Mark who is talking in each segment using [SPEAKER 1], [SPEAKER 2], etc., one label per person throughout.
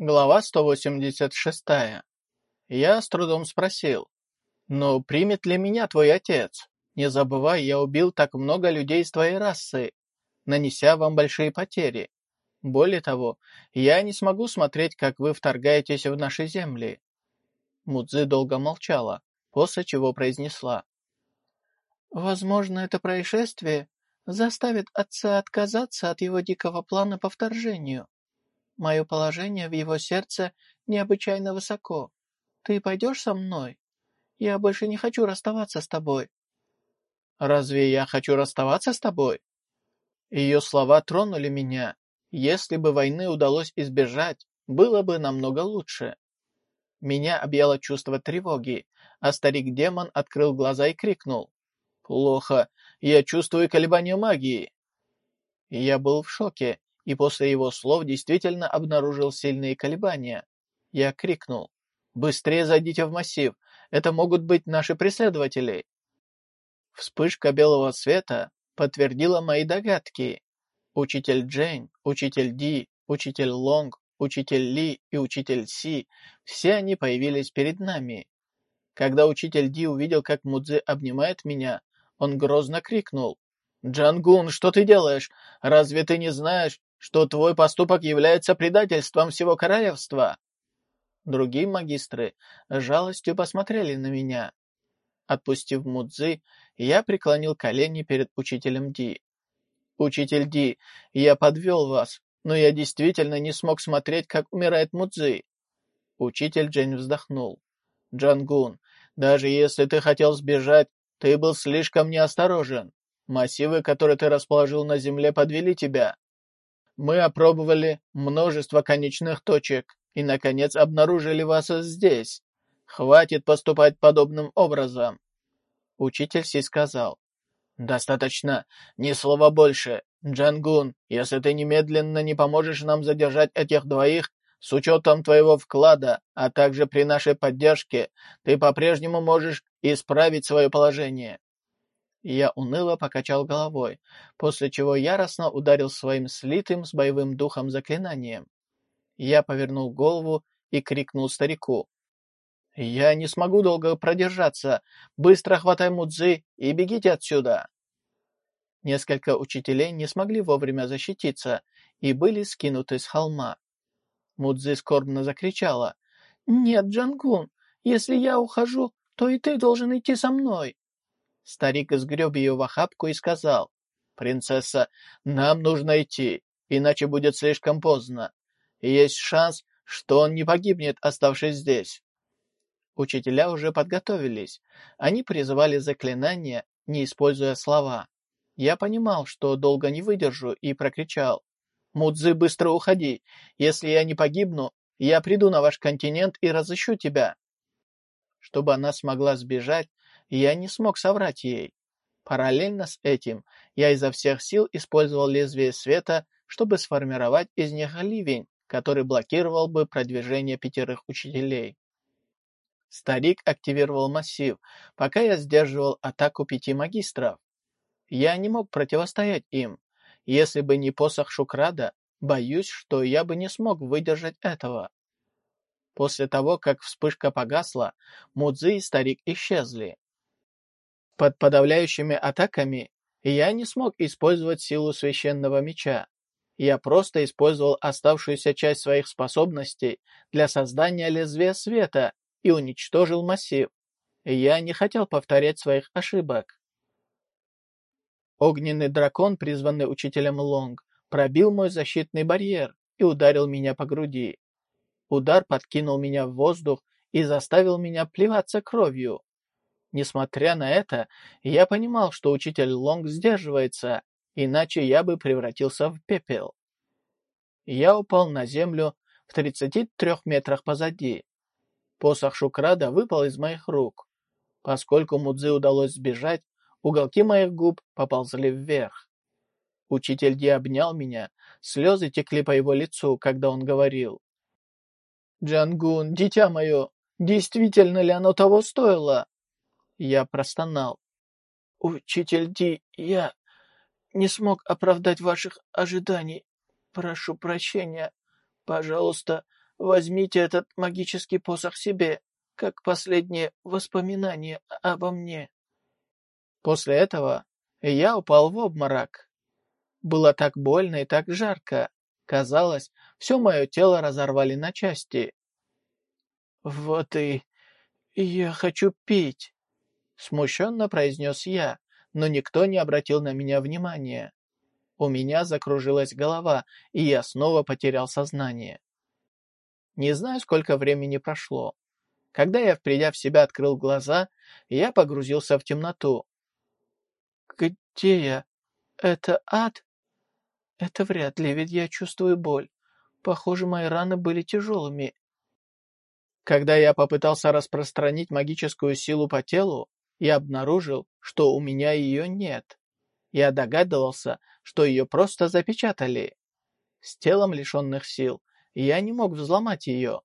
[SPEAKER 1] Глава 186. Я с трудом спросил, «Но примет ли меня твой отец? Не забывай, я убил так много людей из твоей расы, нанеся вам большие потери. Более того, я не смогу смотреть, как вы вторгаетесь в наши земли». Мудзи долго молчала, после чего произнесла, «Возможно, это происшествие заставит отца отказаться от его дикого плана по вторжению. Мое положение в его сердце необычайно высоко. Ты пойдешь со мной? Я больше не хочу расставаться с тобой». «Разве я хочу расставаться с тобой?» Ее слова тронули меня. Если бы войны удалось избежать, было бы намного лучше. Меня объяло чувство тревоги, а старик-демон открыл глаза и крикнул. «Плохо, я чувствую колебания магии». Я был в шоке и после его слов действительно обнаружил сильные колебания. Я крикнул. «Быстрее зайдите в массив! Это могут быть наши преследователи!» Вспышка белого света подтвердила мои догадки. Учитель Джейн, учитель Ди, учитель Лонг, учитель Ли и учитель Си – все они появились перед нами. Когда учитель Ди увидел, как Мудзи обнимает меня, он грозно крикнул. «Джангун, что ты делаешь? Разве ты не знаешь, что твой поступок является предательством всего королевства. Другие магистры жалостью посмотрели на меня. Отпустив Мудзи, я преклонил колени перед учителем Ди. «Учитель Ди, я подвел вас, но я действительно не смог смотреть, как умирает Мудзи». Учитель Джень вздохнул. «Джангун, даже если ты хотел сбежать, ты был слишком неосторожен. Массивы, которые ты расположил на земле, подвели тебя. Мы опробовали множество конечных точек и, наконец, обнаружили вас здесь. Хватит поступать подобным образом. Учитель Си сказал. Достаточно. Ни слова больше. Джангун, если ты немедленно не поможешь нам задержать этих двоих, с учетом твоего вклада, а также при нашей поддержке, ты по-прежнему можешь исправить свое положение. Я уныло покачал головой, после чего яростно ударил своим слитым с боевым духом заклинанием. Я повернул голову и крикнул старику. «Я не смогу долго продержаться! Быстро хватай Мудзи и бегите отсюда!» Несколько учителей не смогли вовремя защититься и были скинуты с холма. Мудзи скорбно закричала. «Нет, Джангун, если я ухожу, то и ты должен идти со мной!» Старик сгреб ее в охапку и сказал, «Принцесса, нам нужно идти, иначе будет слишком поздно. Есть шанс, что он не погибнет, оставшись здесь». Учителя уже подготовились. Они призывали заклинания, не используя слова. Я понимал, что долго не выдержу, и прокричал, «Мудзы, быстро уходи! Если я не погибну, я приду на ваш континент и разыщу тебя!» Чтобы она смогла сбежать, я не смог соврать ей. Параллельно с этим я изо всех сил использовал лезвие света, чтобы сформировать из них ливень, который блокировал бы продвижение пятерых учителей. Старик активировал массив, пока я сдерживал атаку пяти магистров. Я не мог противостоять им. Если бы не посох Шукрада, боюсь, что я бы не смог выдержать этого. После того, как вспышка погасла, Мудзи и старик исчезли. Под подавляющими атаками я не смог использовать силу священного меча. Я просто использовал оставшуюся часть своих способностей для создания лезвия света и уничтожил массив. Я не хотел повторять своих ошибок. Огненный дракон, призванный учителем Лонг, пробил мой защитный барьер и ударил меня по груди. Удар подкинул меня в воздух и заставил меня плеваться кровью. Несмотря на это, я понимал, что учитель Лонг сдерживается, иначе я бы превратился в пепел. Я упал на землю в 33 метрах позади. Посох Шукрада выпал из моих рук. Поскольку Мудзи удалось сбежать, уголки моих губ поползли вверх. Учитель Ди обнял меня, слезы текли по его лицу, когда он говорил. «Джангун, дитя мое, действительно ли оно того стоило?» Я простонал. «Учитель Ди, я не смог оправдать ваших ожиданий. Прошу прощения. Пожалуйста, возьмите этот магический посох себе, как последнее воспоминание обо мне». После этого я упал в обморок. Было так больно и так жарко. Казалось, все мое тело разорвали на части. «Вот и я хочу пить», — смущенно произнес я, но никто не обратил на меня внимания. У меня закружилась голова, и я снова потерял сознание. Не знаю, сколько времени прошло. Когда я, придя в себя, открыл глаза, я погрузился в темноту. «Где я? Это ад?» «Это вряд ли, ведь я чувствую боль. Похоже, мои раны были тяжелыми». Когда я попытался распространить магическую силу по телу, я обнаружил, что у меня ее нет. Я догадывался, что ее просто запечатали. С телом лишенных сил я не мог взломать ее.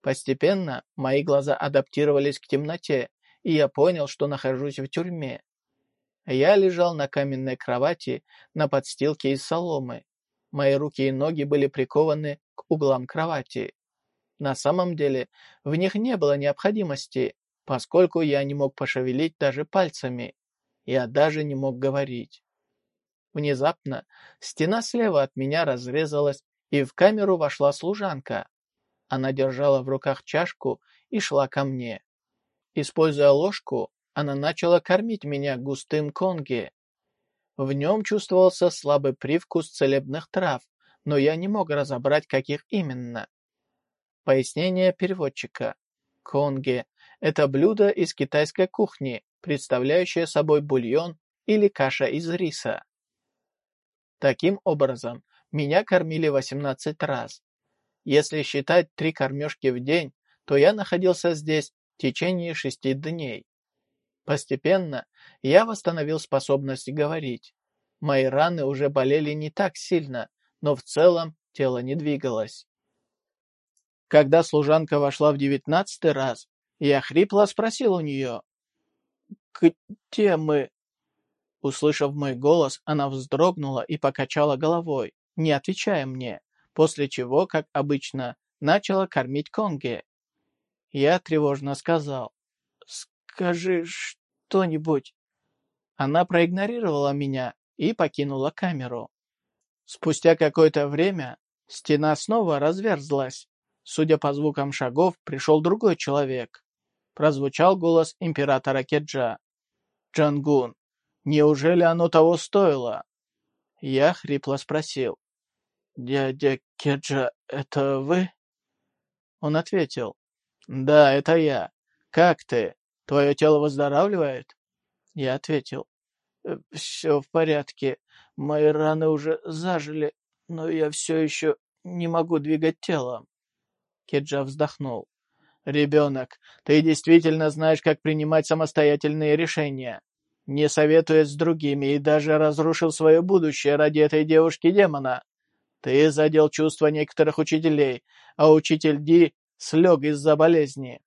[SPEAKER 1] Постепенно мои глаза адаптировались к темноте, и я понял, что нахожусь в тюрьме. Я лежал на каменной кровати на подстилке из соломы. Мои руки и ноги были прикованы к углам кровати. На самом деле, в них не было необходимости, поскольку я не мог пошевелить даже пальцами. Я даже не мог говорить. Внезапно стена слева от меня разрезалась, и в камеру вошла служанка. Она держала в руках чашку и шла ко мне. Используя ложку, она начала кормить меня густым конги. В нем чувствовался слабый привкус целебных трав, но я не мог разобрать, каких именно. Пояснение переводчика. Конги – это блюдо из китайской кухни, представляющая собой бульон или каша из риса. Таким образом, меня кормили 18 раз. Если считать три кормежки в день, то я находился здесь в течение шести дней. Постепенно я восстановил способность говорить. Мои раны уже болели не так сильно, но в целом тело не двигалось. Когда служанка вошла в девятнадцатый раз, я хрипло спросил у нее, где мы?» Услышав мой голос, она вздрогнула и покачала головой, не отвечая мне, после чего, как обычно, начала кормить Конге. Я тревожно сказал, «Скажи что-нибудь». Она проигнорировала меня и покинула камеру. Спустя какое-то время стена снова разверзлась. Судя по звукам шагов, пришел другой человек. Прозвучал голос императора Кеджа. Джангун, неужели оно того стоило?» Я хрипло спросил. «Дядя Кеджа, это вы?» Он ответил. «Да, это я. Как ты? Твое тело выздоравливает?» Я ответил. «Э, «Все в порядке. Мои раны уже зажили, но я все еще не могу двигать телом». Кеджа вздохнул. «Ребенок, ты действительно знаешь, как принимать самостоятельные решения. Не советуясь с другими и даже разрушил свое будущее ради этой девушки-демона. Ты задел чувства некоторых учителей, а учитель Ди слег из-за болезни.